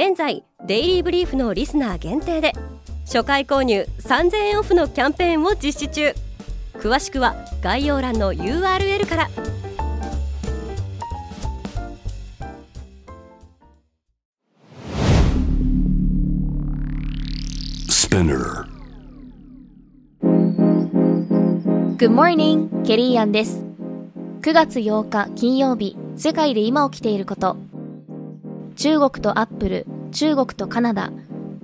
現在デイリーブリーフのリスナー限定で初回購入3000円オフのキャンペーンを実施中詳しくは概要欄の URL からス p ナー Good morning! ケリーアンです。9月8日金曜日、世界で今起きていること。中国とアップル、中国とカナダ、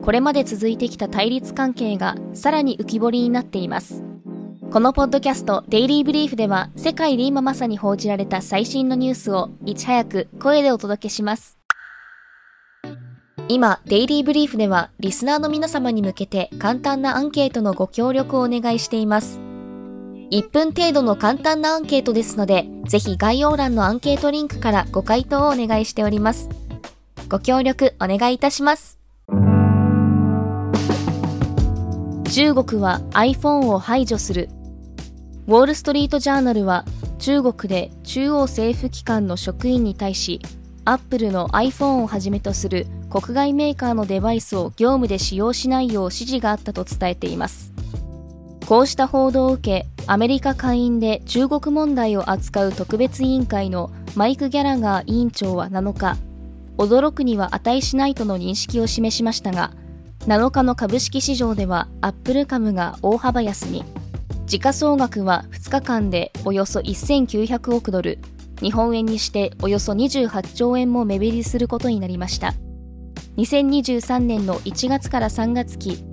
これまで続いてきた対立関係がさらに浮き彫りになっています。このポッドキャストデイリーブリーフでは世界で今まさに報じられた最新のニュースをいち早く声でお届けします。今、デイリーブリーフではリスナーの皆様に向けて簡単なアンケートのご協力をお願いしています。1分程度の簡単なアンケートですので、ぜひ概要欄のアンケートリンクからご回答をお願いしております。ご協力お願いいたします。中国は iPhone を排除する。ウォール・ストリート・ジャーナルは中国で中央政府機関の職員に対し、アップルの iPhone をはじめとする国外メーカーのデバイスを業務で使用しないよう指示があったと伝えています。こうした報道を受け、アメリカ下院で中国問題を扱う特別委員会のマイク・ギャラガー委員長は7日、驚くには値しないとの認識を示しましたが、7日の株式市場ではアップル株が大幅安に、時価総額は2日間でおよそ1900億ドル、日本円にしておよそ28兆円も目減りすることになりました。2023年の1月から3月期、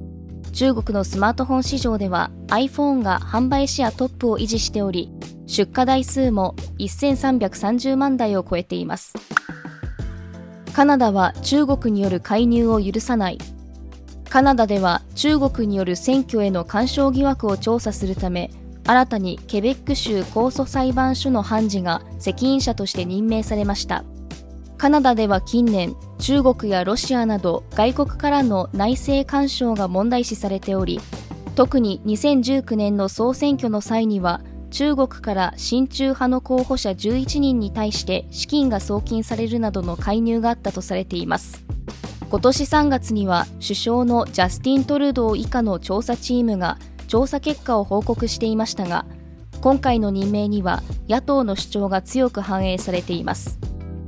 中国のスマートフォン市場では iPhone が販売シェアトップを維持しており、出荷台数も1330万台を超えています。カナダは中国による介入を許さない。カナダでは中国による選挙への干渉疑惑を調査するため新たにケベック州控訴裁判所の判事が責任者として任命されました。カナダでは近年中国やロシアなど外国からの内政干渉が問題視されており特に2019年の総選挙の際には中国から親中派の候補者11人に対して資金が送金されるなどの介入があったとされています。今年3月には首相のジャスティン・トルドー以下の調査チームが調査結果を報告していましたが今回の任命には野党の主張が強く反映されています。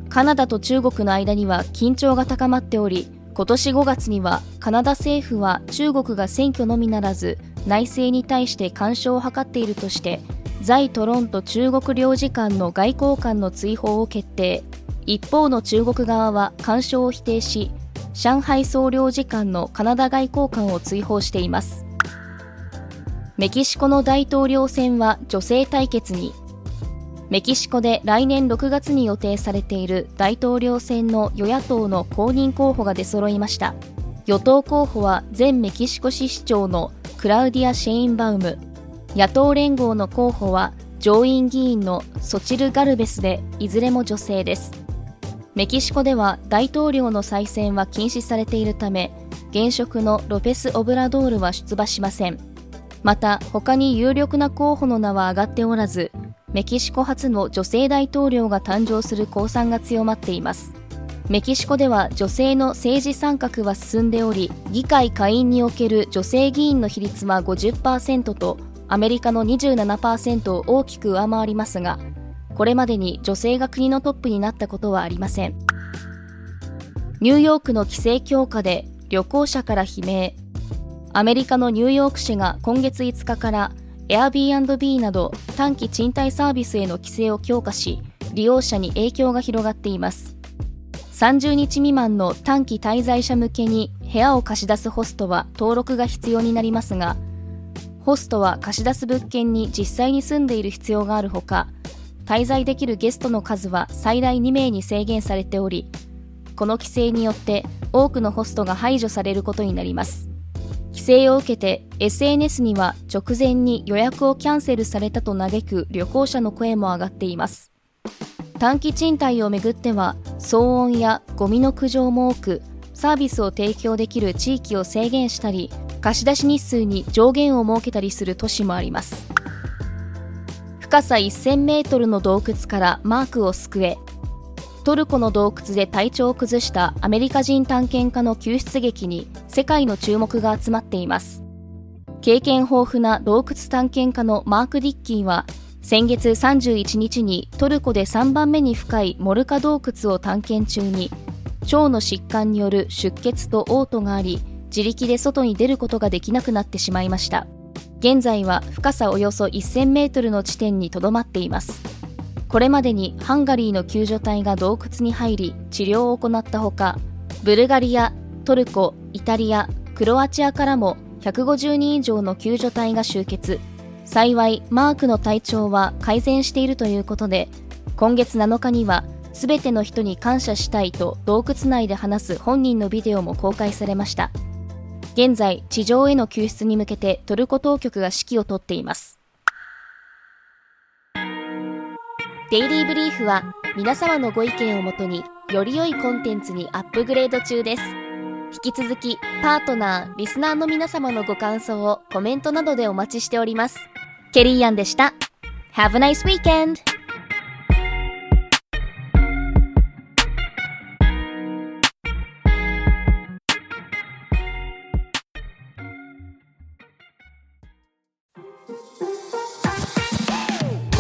カナダと中国の間には緊張が高まっており今年5月にはカナダ政府は中国が選挙のみならず内政に対して干渉を図っているとして在トロント中国領事館の外交官の追放を決定。一方の中国側は干渉を否定し上海総領事館のカナダ外交官を追放しています。メキシコの大統領選は女性対決に。メキシコで来年6月に予定されている大統領選の与野党の公認候補が出揃いました。与党候補は前メキシコ市市長のクラウディア・シェインバウム。野党連合の候補は上院議員のソチル・ガルベスでいずれも女性です。メキシコでは大統領の再選は禁止されているため現職のロペス・オブラドールは出馬しません。また他に有力な候補の名は挙がっておらずメキシコ初の女性大統領が誕生する公算が強まっています。メキシコでは女性の政治参画は進んでおり議会下院における女性議員の比率は50%とアメリカの27%を大きく上回りますがこれまでに女性が国のトップになったことはありません。ニューヨークの規制強化で旅行者から悲鳴。アメリカのニューヨーク市が今月5日から Airbnb など短期賃貸サービスへの規制を強化し利用者に影響が広がっています。30日未満の短期滞在者向けに部屋を貸し出すホストは登録が必要になりますがホストは貸し出す物件に実際に住んでいる必要があるほか滞在できるゲストの数は最大2名に制限されておりこの規制によって多くのホストが排除されることになります。規制を受けて SNS には直前に予約をキャンセルされたと嘆く旅行者の声も上がっています。短期賃貸をめぐっては騒音やゴミの苦情も多くサービスを提供できる地域を制限したり貸し出し日数に上限を設けたりする都市もあります。深さ1000メートルの洞窟からマークを救えトルコの洞窟で体調を崩したアメリカ人探検家の救出劇に世界の注目が集まっています。経験豊富な洞窟探検家のマーク・ディッキーは先月31日にトルコで3番目に深いモルカ洞窟を探検中に腸の疾患による出血と嘔吐があり自力で外に出ることができなくなってしまいました。現在は深さおよそ1000メートルの地点にとどまっています。これまでにハンガリーの救助隊が洞窟に入り治療を行ったほかブルガリア、トルコ、イタリア、クロアチアからも150人以上の救助隊が集結。幸いマークの体調は改善しているということで今月7日には全ての人に感謝したいと洞窟内で話す本人のビデオも公開されました。現在地上への救出に向けてトルコ当局が指揮を執っています。デイリーブリーフは皆様のご意見をもとにより良いコンテンツにアップグレード中です。引き続きパートナーリスナーの皆様のご感想をコメントなどでお待ちしております。ケリーアンでした。Have a nice weekend!